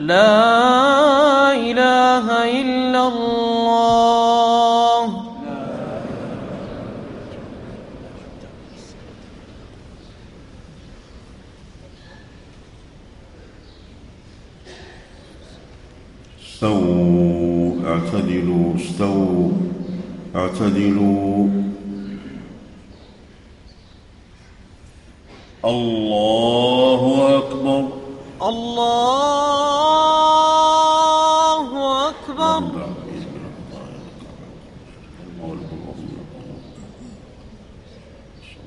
لا إله إلا الله. استووا اعتدلوا استووا اعتدلوا.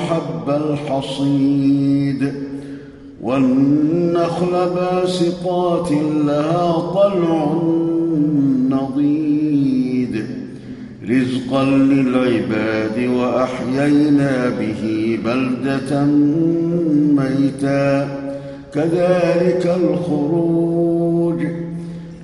وحب الحصيد والنخل باسقات لها طلع نضيد رزقا للعباد وأحيينا به بلدة ميتا كذلك الخروج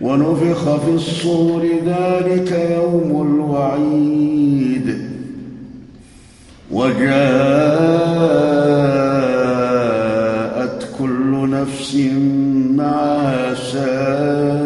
ونفخ في الصور ذلك يوم الوعيد. وجاءت كل نفس معها سائق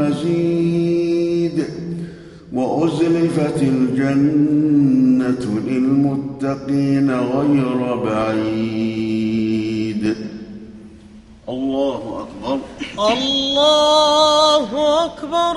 مزيد وأزلفت الجنة للمتقين غير بعيد. الله أكبر. الله أكبر.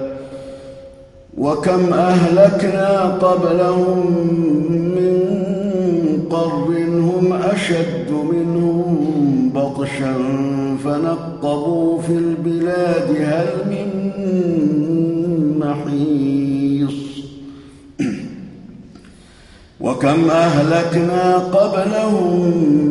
وكم أهلكنا قبلهم من قرن هم أشد منهم بطشا فنقبوا في البلاد هل من محيص. وكم أهلكنا قبلهم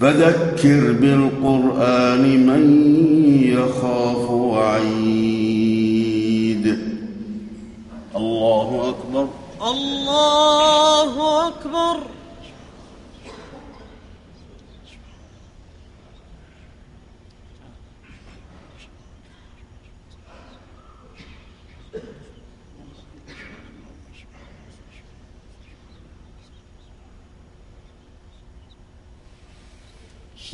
فذكر بالقرآن من يخاف وعيد. الله أكبر. الله أكبر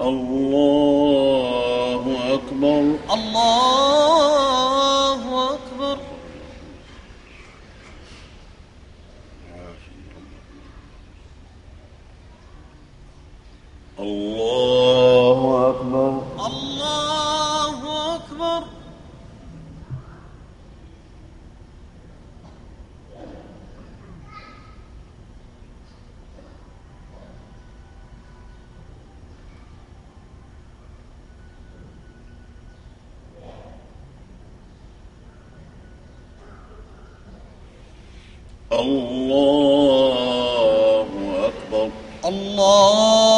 الله أكبر. الله أكبر الله أكبر الله أكبر الله أكبر. الله